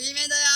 ビメだよ。